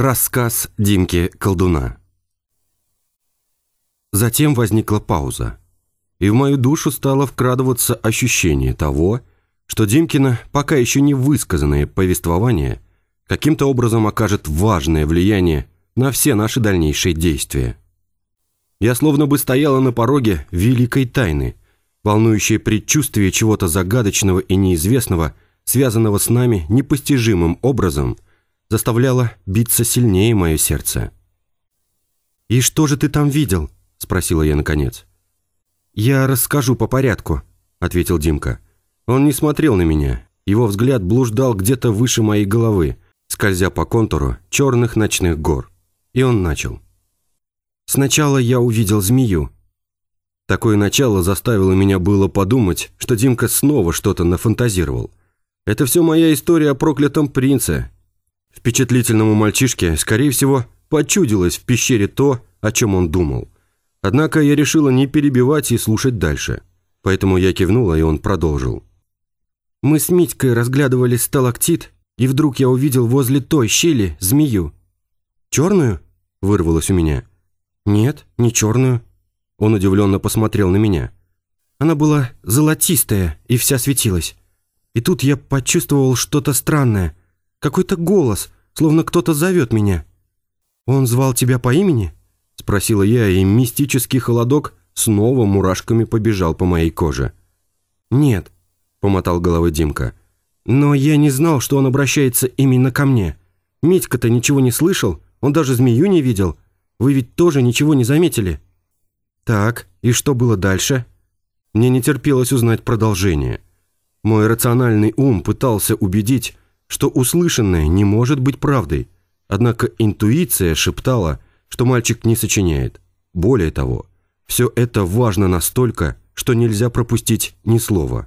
Рассказ Димки Колдуна Затем возникла пауза, и в мою душу стало вкрадываться ощущение того, что Димкина пока еще не высказанное повествование каким-то образом окажет важное влияние на все наши дальнейшие действия. Я словно бы стояла на пороге великой тайны, волнующее предчувствие чего-то загадочного и неизвестного, связанного с нами непостижимым образом – заставляло биться сильнее мое сердце. «И что же ты там видел?» – спросила я наконец. «Я расскажу по порядку», – ответил Димка. Он не смотрел на меня. Его взгляд блуждал где-то выше моей головы, скользя по контуру черных ночных гор. И он начал. «Сначала я увидел змею». Такое начало заставило меня было подумать, что Димка снова что-то нафантазировал. Это все моя история о проклятом принце, Впечатлительному мальчишке, скорее всего, почудилось в пещере то, о чем он думал. Однако я решила не перебивать и слушать дальше. Поэтому я кивнула, и он продолжил. «Мы с Митькой разглядывали сталактит, и вдруг я увидел возле той щели змею». «Черную?» – вырвалось у меня. «Нет, не черную». Он удивленно посмотрел на меня. Она была золотистая и вся светилась. И тут я почувствовал что-то странное – какой-то голос, словно кто-то зовет меня. «Он звал тебя по имени?» – спросила я, и мистический холодок снова мурашками побежал по моей коже. «Нет», – помотал головой Димка. «Но я не знал, что он обращается именно ко мне. Митька-то ничего не слышал, он даже змею не видел. Вы ведь тоже ничего не заметили?» «Так, и что было дальше?» Мне не терпелось узнать продолжение. Мой рациональный ум пытался убедить, что услышанное не может быть правдой, однако интуиция шептала, что мальчик не сочиняет. Более того, все это важно настолько, что нельзя пропустить ни слова.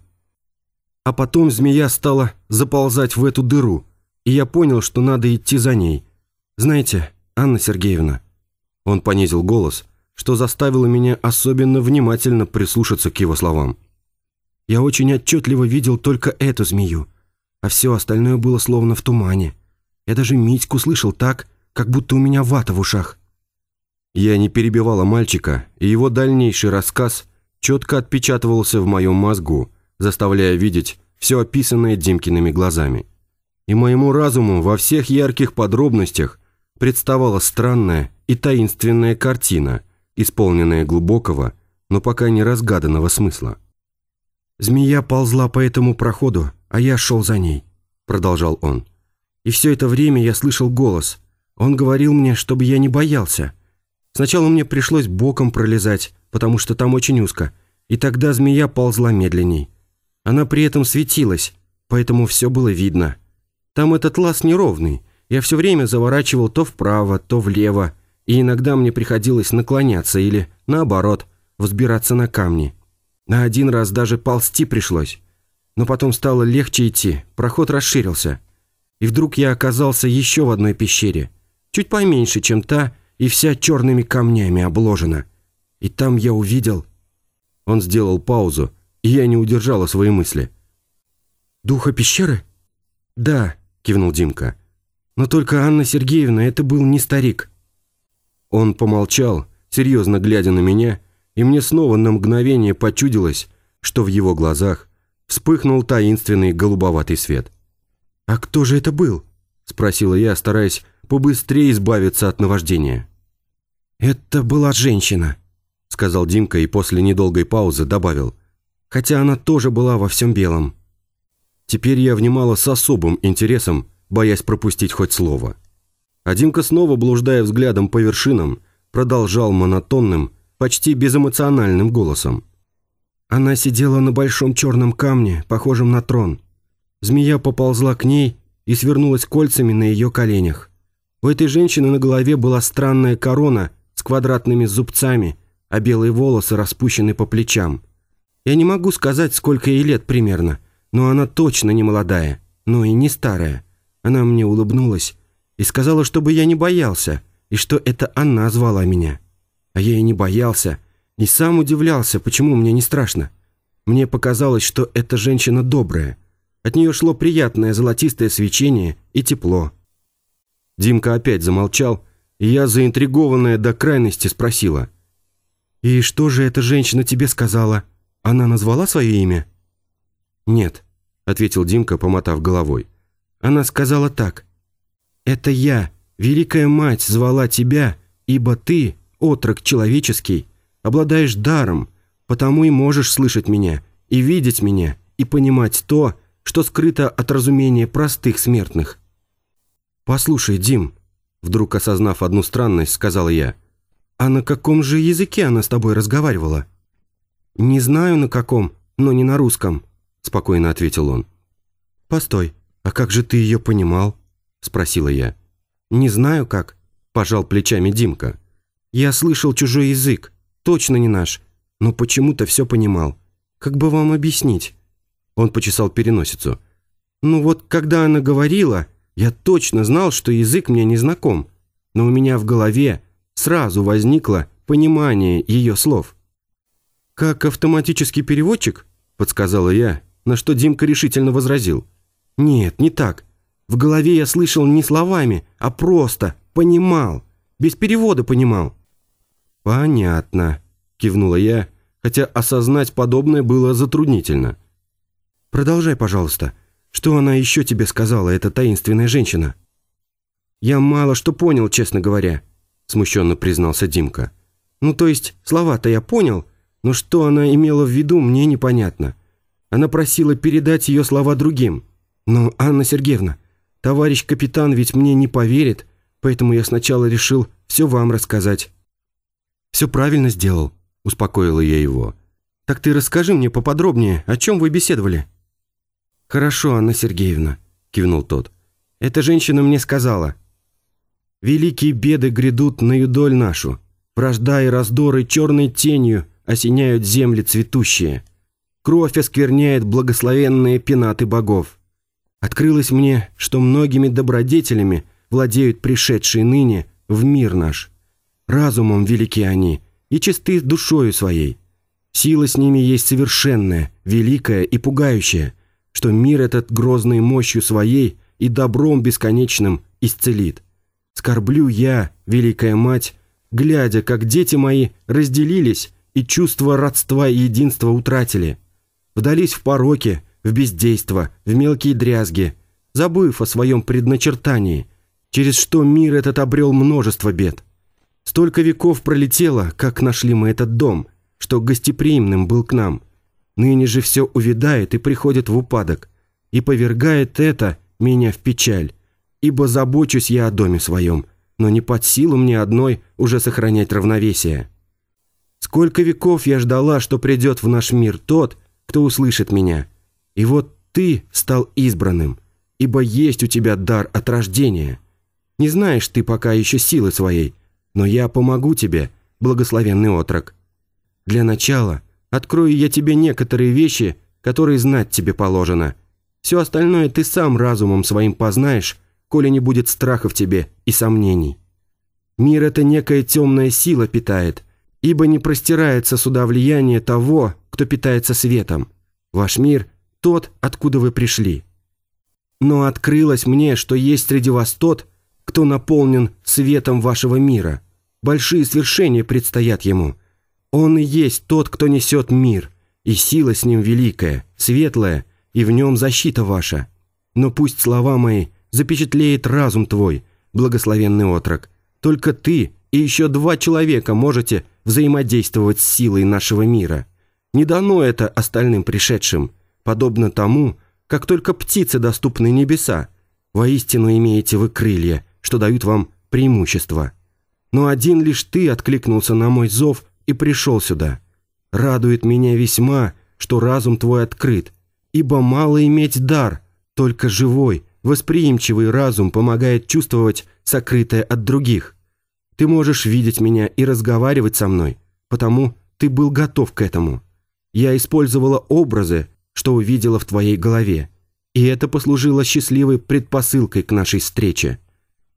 А потом змея стала заползать в эту дыру, и я понял, что надо идти за ней. Знаете, Анна Сергеевна, он понизил голос, что заставило меня особенно внимательно прислушаться к его словам. Я очень отчетливо видел только эту змею, а все остальное было словно в тумане. Я даже Митьку слышал так, как будто у меня вата в ушах. Я не перебивала мальчика, и его дальнейший рассказ четко отпечатывался в моем мозгу, заставляя видеть все описанное Димкиными глазами. И моему разуму во всех ярких подробностях представала странная и таинственная картина, исполненная глубокого, но пока не разгаданного смысла. Змея ползла по этому проходу, а я шел за ней», — продолжал он. «И все это время я слышал голос. Он говорил мне, чтобы я не боялся. Сначала мне пришлось боком пролезать, потому что там очень узко, и тогда змея ползла медленней. Она при этом светилась, поэтому все было видно. Там этот лаз неровный, я все время заворачивал то вправо, то влево, и иногда мне приходилось наклоняться или, наоборот, взбираться на камни. На один раз даже ползти пришлось но потом стало легче идти, проход расширился. И вдруг я оказался еще в одной пещере, чуть поменьше, чем та, и вся черными камнями обложена. И там я увидел... Он сделал паузу, и я не удержала свои мысли. «Духа пещеры?» «Да», — кивнул Димка. «Но только Анна Сергеевна, это был не старик». Он помолчал, серьезно глядя на меня, и мне снова на мгновение почудилось, что в его глазах вспыхнул таинственный голубоватый свет. «А кто же это был?» – спросила я, стараясь побыстрее избавиться от наваждения. «Это была женщина», – сказал Димка и после недолгой паузы добавил, «хотя она тоже была во всем белом». Теперь я внимала с особым интересом, боясь пропустить хоть слово. А Димка снова, блуждая взглядом по вершинам, продолжал монотонным, почти безэмоциональным голосом. Она сидела на большом черном камне, похожем на трон. Змея поползла к ней и свернулась кольцами на ее коленях. У этой женщины на голове была странная корона с квадратными зубцами, а белые волосы распущены по плечам. Я не могу сказать, сколько ей лет примерно, но она точно не молодая, но и не старая. Она мне улыбнулась и сказала, чтобы я не боялся, и что это она звала меня. А я и не боялся, и сам удивлялся, почему мне не страшно. Мне показалось, что эта женщина добрая. От нее шло приятное золотистое свечение и тепло. Димка опять замолчал, и я, заинтригованная до крайности, спросила. «И что же эта женщина тебе сказала? Она назвала свое имя?» «Нет», — ответил Димка, помотав головой. «Она сказала так. Это я, Великая Мать, звала тебя, ибо ты, отрок человеческий, обладаешь даром, потому и можешь слышать меня, и видеть меня, и понимать то, что скрыто от разумения простых смертных. «Послушай, Дим», — вдруг осознав одну странность, сказала я, «а на каком же языке она с тобой разговаривала?» «Не знаю, на каком, но не на русском», — спокойно ответил он. «Постой, а как же ты ее понимал?» — спросила я. «Не знаю как», — пожал плечами Димка. «Я слышал чужой язык, точно не наш, но почему-то все понимал. Как бы вам объяснить?» Он почесал переносицу. «Ну вот, когда она говорила, я точно знал, что язык мне не знаком, но у меня в голове сразу возникло понимание ее слов». «Как автоматический переводчик?» – подсказала я, на что Димка решительно возразил. «Нет, не так. В голове я слышал не словами, а просто понимал. Без перевода понимал». «Понятно», – кивнула я, хотя осознать подобное было затруднительно. «Продолжай, пожалуйста. Что она еще тебе сказала, эта таинственная женщина?» «Я мало что понял, честно говоря», – смущенно признался Димка. «Ну, то есть, слова-то я понял, но что она имела в виду, мне непонятно. Она просила передать ее слова другим. Но, Анна Сергеевна, товарищ капитан ведь мне не поверит, поэтому я сначала решил все вам рассказать». «Все правильно сделал», – успокоила я его. «Так ты расскажи мне поподробнее, о чем вы беседовали?» «Хорошо, Анна Сергеевна», – кивнул тот. «Эта женщина мне сказала. Великие беды грядут на юдоль нашу. Вражда и раздоры черной тенью осеняют земли цветущие. Кровь оскверняет благословенные пенаты богов. Открылось мне, что многими добродетелями владеют пришедшие ныне в мир наш. Разумом велики они и чисты душою своей. Сила с ними есть совершенная, великая и пугающая – что мир этот грозной мощью своей и добром бесконечным исцелит. Скорблю я, Великая Мать, глядя, как дети мои разделились и чувство родства и единства утратили. Вдались в пороке, в бездейство, в мелкие дрязги, забыв о своем предначертании, через что мир этот обрел множество бед. Столько веков пролетело, как нашли мы этот дом, что гостеприимным был к нам – Ныне же все увядает и приходит в упадок, и повергает это меня в печаль, ибо забочусь я о доме своем, но не под силу мне одной уже сохранять равновесие. Сколько веков я ждала, что придет в наш мир тот, кто услышит меня, и вот ты стал избранным, ибо есть у тебя дар от рождения. Не знаешь ты пока еще силы своей, но я помогу тебе, благословенный отрок. Для начала – Открою я тебе некоторые вещи, которые знать тебе положено. Все остальное ты сам разумом своим познаешь, коли не будет страха в тебе и сомнений. Мир это некая темная сила питает, ибо не простирается сюда влияние того, кто питается светом. Ваш мир – тот, откуда вы пришли. Но открылось мне, что есть среди вас тот, кто наполнен светом вашего мира. Большие свершения предстоят ему – он и есть тот, кто несет мир, и сила с ним великая, светлая, и в нем защита ваша. Но пусть слова мои запечатлеет разум твой, благословенный отрок. Только ты и еще два человека можете взаимодействовать с силой нашего мира. Не дано это остальным пришедшим, подобно тому, как только птицы доступны небеса. Воистину имеете вы крылья, что дают вам преимущество. Но один лишь ты откликнулся на мой зов и пришел сюда. Радует меня весьма, что разум твой открыт, ибо мало иметь дар, только живой, восприимчивый разум помогает чувствовать сокрытое от других. Ты можешь видеть меня и разговаривать со мной, потому ты был готов к этому. Я использовала образы, что увидела в твоей голове, и это послужило счастливой предпосылкой к нашей встрече.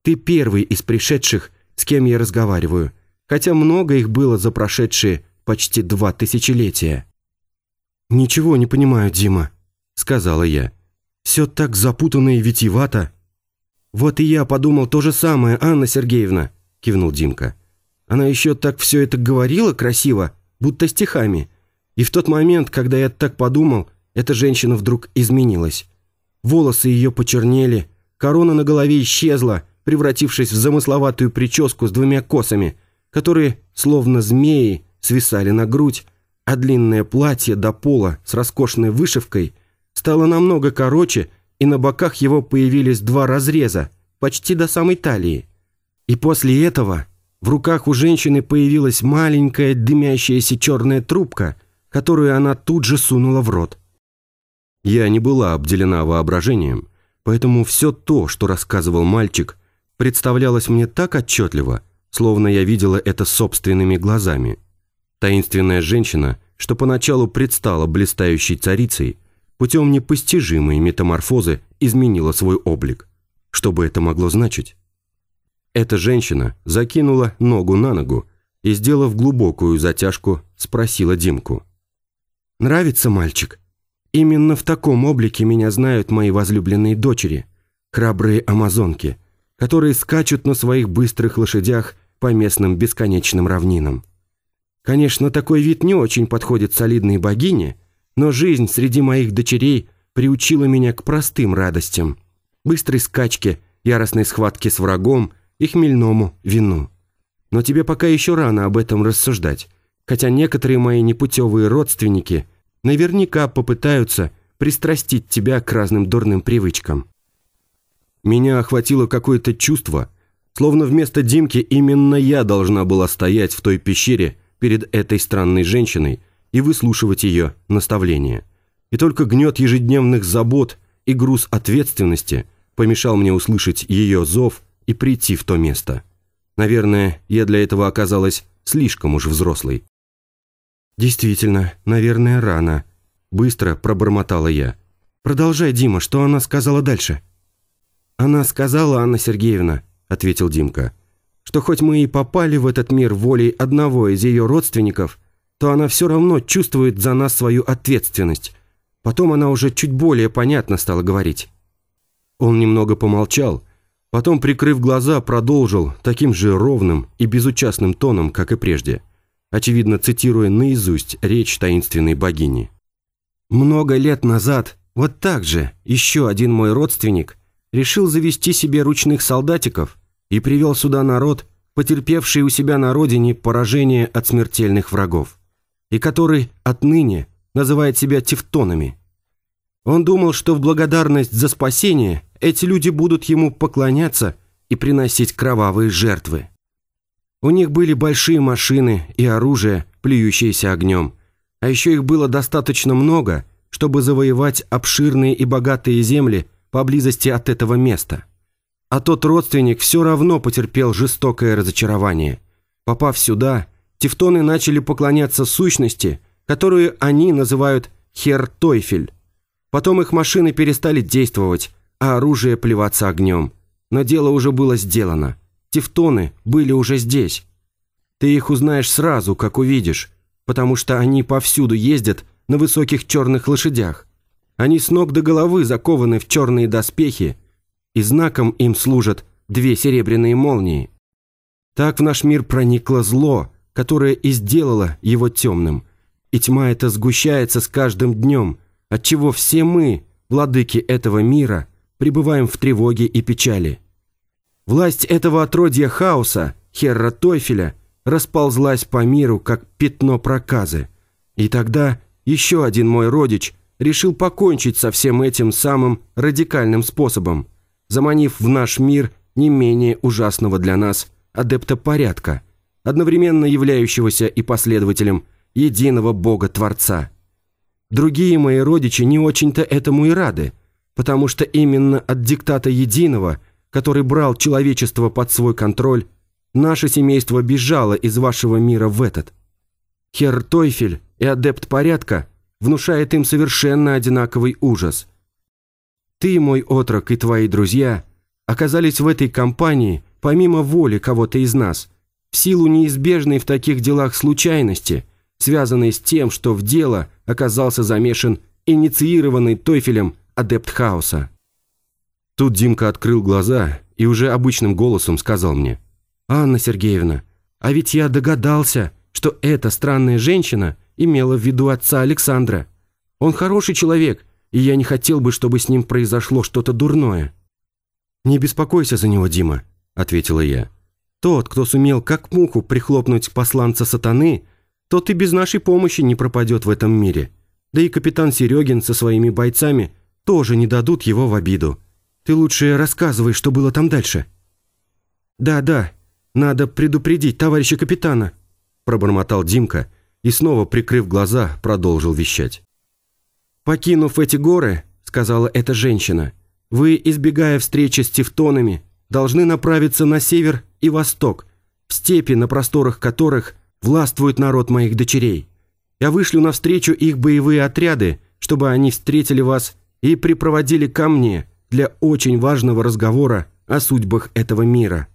Ты первый из пришедших, с кем я разговариваю, хотя много их было за прошедшие почти два тысячелетия. «Ничего не понимаю, Дима», — сказала я. «Все так запутанно и витиевато». «Вот и я подумал то же самое, Анна Сергеевна», – кивнул Димка. «Она еще так все это говорила красиво, будто стихами. И в тот момент, когда я так подумал, эта женщина вдруг изменилась. Волосы ее почернели, корона на голове исчезла, превратившись в замысловатую прическу с двумя косами, которые, словно змеи, свисали на грудь, а длинное платье до пола с роскошной вышивкой стало намного короче, и на боках его появились два разреза, почти до самой талии. И после этого в руках у женщины появилась маленькая дымящаяся черная трубка, которую она тут же сунула в рот. Я не была обделена воображением, поэтому все то, что рассказывал мальчик, представлялось мне так отчетливо, словно я видела это собственными глазами. Таинственная женщина, что поначалу предстала блистающей царицей, путем непостижимой метаморфозы изменила свой облик. Что бы это могло значить? Эта женщина закинула ногу на ногу и, сделав глубокую затяжку, спросила Димку. «Нравится мальчик? Именно в таком облике меня знают мои возлюбленные дочери, храбрые амазонки, которые скачут на своих быстрых лошадях по местным бесконечным равнинам. Конечно, такой вид не очень подходит солидной богине, но жизнь среди моих дочерей приучила меня к простым радостям, быстрой скачке, яростной схватке с врагом и хмельному вину. Но тебе пока еще рано об этом рассуждать, хотя некоторые мои непутевые родственники наверняка попытаются пристрастить тебя к разным дурным привычкам. Меня охватило какое-то чувство, словно вместо Димки именно я должна была стоять в той пещере, перед этой странной женщиной и выслушивать ее наставления. И только гнет ежедневных забот и груз ответственности помешал мне услышать ее зов и прийти в то место. Наверное, я для этого оказалась слишком уж взрослой. «Действительно, наверное, рано», – быстро пробормотала я. «Продолжай, Дима, что она сказала дальше?» «Она сказала, Анна Сергеевна», – ответил Димка – что хоть мы и попали в этот мир волей одного из ее родственников, то она все равно чувствует за нас свою ответственность. Потом она уже чуть более понятно стала говорить. Он немного помолчал, потом, прикрыв глаза, продолжил таким же ровным и безучастным тоном, как и прежде, очевидно цитируя наизусть речь таинственной богини. «Много лет назад вот так же еще один мой родственник решил завести себе ручных солдатиков – и привел сюда народ, потерпевший у себя на родине поражение от смертельных врагов, и который отныне называет себя тевтонами. Он думал, что в благодарность за спасение эти люди будут ему поклоняться и приносить кровавые жертвы. У них были большие машины и оружие, плюющееся огнем, а еще их было достаточно много, чтобы завоевать обширные и богатые земли поблизости от этого места – а тот родственник все равно потерпел жестокое разочарование. Попав сюда, тевтоны начали поклоняться сущности, которую они называют Хертойфель. Потом их машины перестали действовать, а оружие плеваться огнем. Но дело уже было сделано. Тевтоны были уже здесь. Ты их узнаешь сразу, как увидишь, потому что они повсюду ездят на высоких черных лошадях. Они с ног до головы закованы в черные доспехи, и знаком им служат две серебряные молнии. Так в наш мир проникло зло, которое и сделало его темным, и тьма эта сгущается с каждым днем, отчего все мы, владыки этого мира, пребываем в тревоге и печали. Власть этого отродья хаоса, Херра Тойфеля, расползлась по миру, как пятно проказы. И тогда еще один мой родич решил покончить со всем этим самым радикальным способом – заманив в наш мир не менее ужасного для нас адепта порядка, одновременно являющегося и последователем единого Бога-Творца. Другие мои родичи не очень-то этому и рады, потому что именно от диктата единого, который брал человечество под свой контроль, наше семейство бежало из вашего мира в этот. Хер Тойфель и адепт порядка внушает им совершенно одинаковый ужас – ты, мой отрок, и твои друзья оказались в этой компании помимо воли кого-то из нас, в силу неизбежной в таких делах случайности, связанной с тем, что в дело оказался замешан инициированный Тойфелем адепт хаоса. Тут Димка открыл глаза и уже обычным голосом сказал мне. «Анна Сергеевна, а ведь я догадался, что эта странная женщина имела в виду отца Александра. Он хороший человек, и я не хотел бы, чтобы с ним произошло что-то дурное». «Не беспокойся за него, Дима», — ответила я. «Тот, кто сумел как муху прихлопнуть посланца сатаны, тот и без нашей помощи не пропадет в этом мире. Да и капитан Серегин со своими бойцами тоже не дадут его в обиду. Ты лучше рассказывай, что было там дальше». «Да, да, надо предупредить товарища капитана», пробормотал Димка и снова, прикрыв глаза, продолжил вещать. «Покинув эти горы, — сказала эта женщина, — вы, избегая встречи с тевтонами, должны направиться на север и восток, в степи, на просторах которых властвует народ моих дочерей. Я вышлю навстречу их боевые отряды, чтобы они встретили вас и припроводили ко мне для очень важного разговора о судьбах этого мира».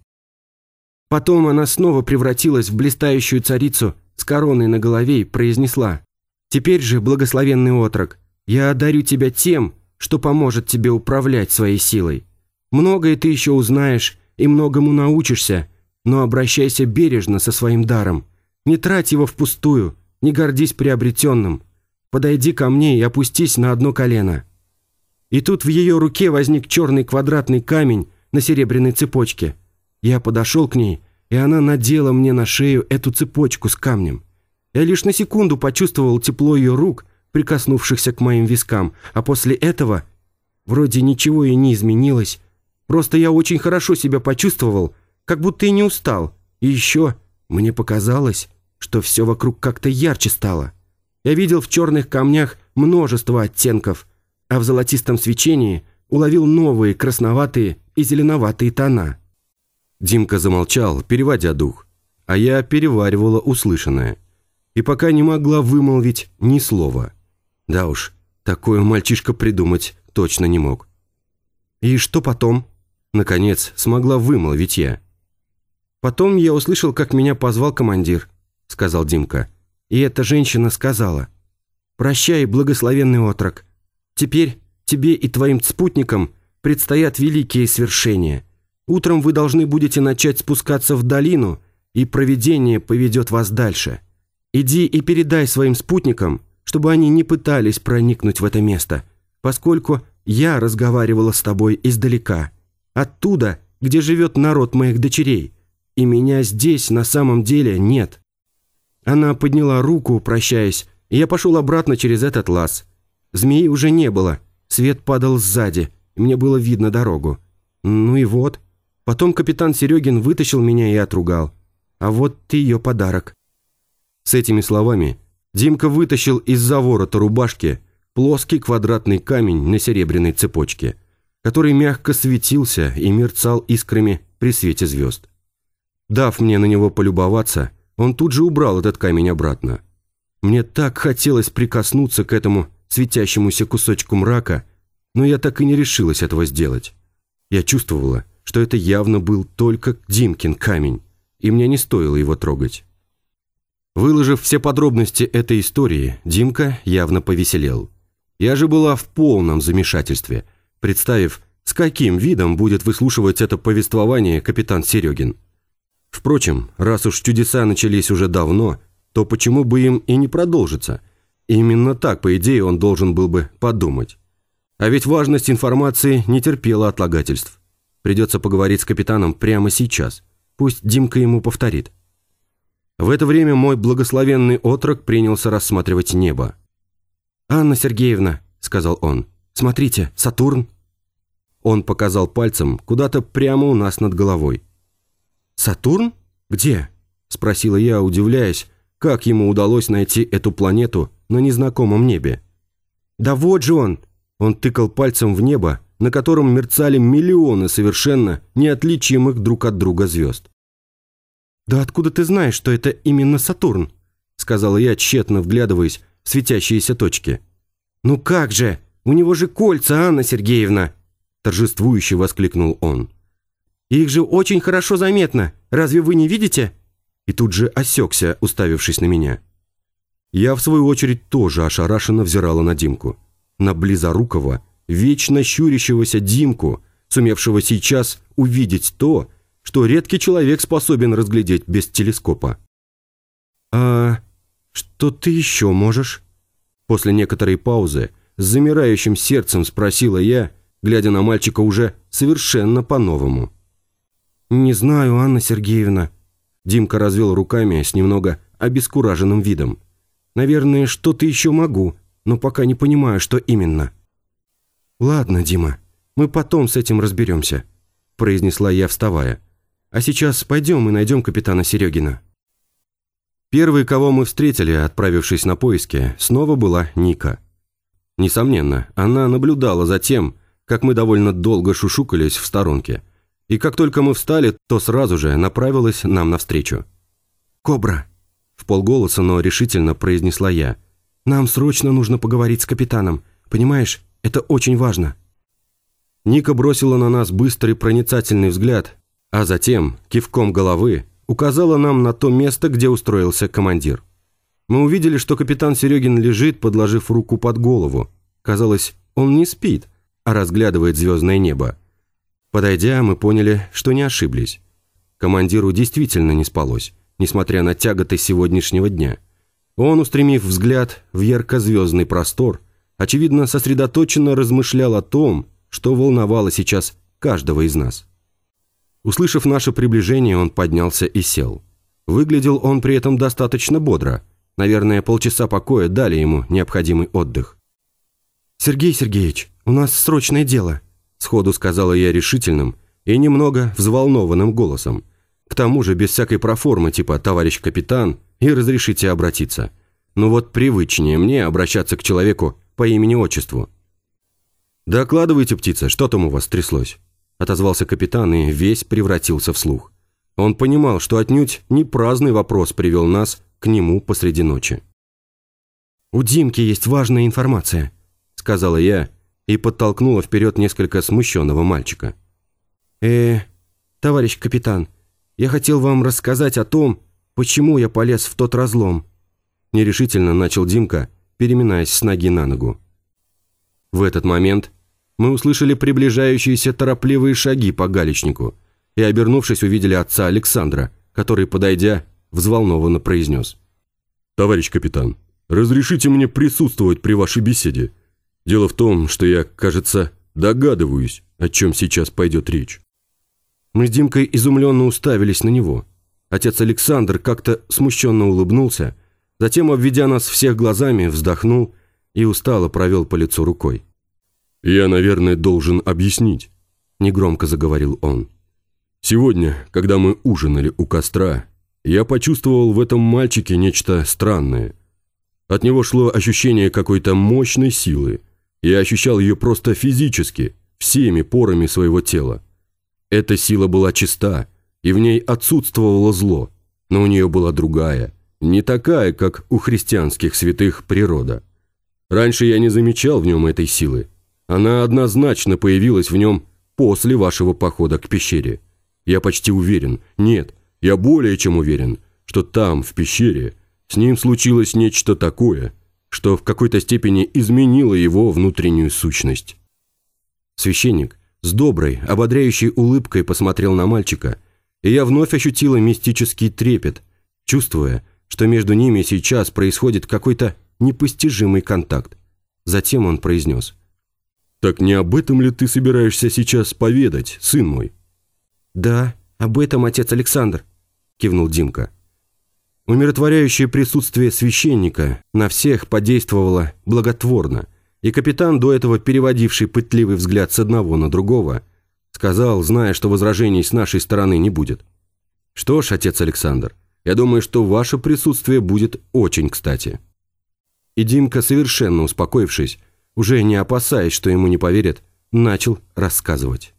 Потом она снова превратилась в блистающую царицу с короной на голове произнесла «Теперь же, благословенный отрок, я одарю тебя тем, что поможет тебе управлять своей силой. Многое ты еще узнаешь и многому научишься, но обращайся бережно со своим даром. Не трать его впустую, не гордись приобретенным. Подойди ко мне и опустись на одно колено». И тут в ее руке возник черный квадратный камень на серебряной цепочке – я подошел к ней, и она надела мне на шею эту цепочку с камнем. Я лишь на секунду почувствовал тепло ее рук, прикоснувшихся к моим вискам, а после этого вроде ничего и не изменилось. Просто я очень хорошо себя почувствовал, как будто и не устал. И еще мне показалось, что все вокруг как-то ярче стало. Я видел в черных камнях множество оттенков, а в золотистом свечении уловил новые красноватые и зеленоватые тона. Димка замолчал, переводя дух, а я переваривала услышанное. И пока не могла вымолвить ни слова. Да уж, такое мальчишка придумать точно не мог. «И что потом?» Наконец, смогла вымолвить я. «Потом я услышал, как меня позвал командир», — сказал Димка. И эта женщина сказала. «Прощай, благословенный отрок. Теперь тебе и твоим спутникам предстоят великие свершения». Утром вы должны будете начать спускаться в долину, и провидение поведет вас дальше. Иди и передай своим спутникам, чтобы они не пытались проникнуть в это место, поскольку я разговаривала с тобой издалека, оттуда, где живет народ моих дочерей, и меня здесь на самом деле нет». Она подняла руку, прощаясь, и я пошел обратно через этот лаз. Змеи уже не было, свет падал сзади, мне было видно дорогу. Ну и вот, Потом капитан Серегин вытащил меня и отругал. А вот ты ее подарок». С этими словами Димка вытащил из-за ворота рубашки плоский квадратный камень на серебряной цепочке, который мягко светился и мерцал искрами при свете звезд. Дав мне на него полюбоваться, он тут же убрал этот камень обратно. Мне так хотелось прикоснуться к этому светящемуся кусочку мрака, но я так и не решилась этого сделать. Я чувствовала, что это явно был только Димкин камень, и мне не стоило его трогать. Выложив все подробности этой истории, Димка явно повеселел. Я же была в полном замешательстве, представив, с каким видом будет выслушивать это повествование капитан Серегин. Впрочем, раз уж чудеса начались уже давно, то почему бы им и не продолжиться? Именно так, по идее, он должен был бы подумать. А ведь важность информации не терпела отлагательств. Придется поговорить с капитаном прямо сейчас. Пусть Димка ему повторит. В это время мой благословенный отрок принялся рассматривать небо. «Анна Сергеевна», — сказал он, — «смотрите, Сатурн». Он показал пальцем куда-то прямо у нас над головой. «Сатурн? Где?» — спросила я, удивляясь, как ему удалось найти эту планету на незнакомом небе. «Да вот же он!» Он тыкал пальцем в небо, на котором мерцали миллионы совершенно неотличимых друг от друга звезд. «Да откуда ты знаешь, что это именно Сатурн?» сказала я, тщетно вглядываясь в светящиеся точки. «Ну как же! У него же кольца, Анна Сергеевна!» торжествующе воскликнул он. «Их же очень хорошо заметно. Разве вы не видите?» И тут же осекся, уставившись на меня. Я, в свою очередь, тоже ошарашенно взирала на Димку. На Близорукова – вечно щурящегося Димку, сумевшего сейчас увидеть то, что редкий человек способен разглядеть без телескопа. «А что ты еще можешь?» После некоторой паузы с замирающим сердцем спросила я, глядя на мальчика уже совершенно по-новому. «Не знаю, Анна Сергеевна». Димка развел руками с немного обескураженным видом. «Наверное, что-то еще могу, но пока не понимаю, что именно». «Ладно, Дима, мы потом с этим разберемся», произнесла я, вставая. «А сейчас пойдем и найдем капитана Серегина». Первой, кого мы встретили, отправившись на поиски, снова была Ника. Несомненно, она наблюдала за тем, как мы довольно долго шушукались в сторонке. И как только мы встали, то сразу же направилась нам навстречу. «Кобра!» – в полголоса, но решительно произнесла я. «Нам срочно нужно поговорить с капитаном. Понимаешь, это очень важно». Ника бросила на нас быстрый проницательный взгляд, а затем, кивком головы, указала нам на то место, где устроился командир. Мы увидели, что капитан Серегин лежит, подложив руку под голову. Казалось, он не спит, а разглядывает звездное небо. Подойдя, мы поняли, что не ошиблись. Командиру действительно не спалось, несмотря на тяготы сегодняшнего дня. Он, устремив взгляд в ярко-звездный простор, очевидно, сосредоточенно размышлял о том, что волновало сейчас каждого из нас. Услышав наше приближение, он поднялся и сел. Выглядел он при этом достаточно бодро. Наверное, полчаса покоя дали ему необходимый отдых. «Сергей Сергеевич, у нас срочное дело», сходу сказала я решительным и немного взволнованным голосом. К тому же без всякой проформы типа «товарищ капитан» и «разрешите обратиться». Но вот привычнее мне обращаться к человеку по имени-отчеству. «Докладывайте, птица, что там у вас тряслось?» отозвался капитан и весь превратился в слух. Он понимал, что отнюдь не праздный вопрос привел нас к нему посреди ночи. «У Димки есть важная информация», — сказала я и подтолкнула вперед несколько смущенного мальчика. «Э, товарищ капитан, я хотел вам рассказать о том, почему я полез в тот разлом», — нерешительно начал Димка, переминаясь с ноги на ногу. В этот момент мы услышали приближающиеся торопливые шаги по галечнику и, обернувшись, увидели отца Александра, который, подойдя, взволнованно произнес. «Товарищ капитан, разрешите мне присутствовать при вашей беседе. Дело в том, что я, кажется, догадываюсь, о чем сейчас пойдет речь». Мы с Димкой изумленно уставились на него. Отец Александр как-то смущенно улыбнулся, затем, обведя нас всех глазами, вздохнул и устало провел по лицу рукой. «Я, наверное, должен объяснить», – негромко заговорил он. «Сегодня, когда мы ужинали у костра, я почувствовал в этом мальчике нечто странное. От него шло ощущение какой-то мощной силы. Я ощущал ее просто физически, всеми порами своего тела. Эта сила была чиста, и в ней отсутствовало зло, но у нее была другая, не такая, как у христианских святых природа. Раньше я не замечал в нем этой силы, она однозначно появилась в нем после вашего похода к пещере. Я почти уверен, нет, я более чем уверен, что там, в пещере, с ним случилось нечто такое, что в какой-то степени изменило его внутреннюю сущность. Священник с доброй, ободряющей улыбкой посмотрел на мальчика, и я вновь ощутила мистический трепет, чувствуя, что между ними сейчас происходит какой-то непостижимый контакт. Затем он произнес – «Так не об этом ли ты собираешься сейчас поведать, сын мой?» «Да, об этом отец Александр», – кивнул Димка. Умиротворяющее присутствие священника на всех подействовало благотворно, и капитан, до этого переводивший пытливый взгляд с одного на другого, сказал, зная, что возражений с нашей стороны не будет. «Что ж, отец Александр, я думаю, что ваше присутствие будет очень кстати». И Димка, совершенно успокоившись, уже не опасаясь, что ему не поверят, начал рассказывать.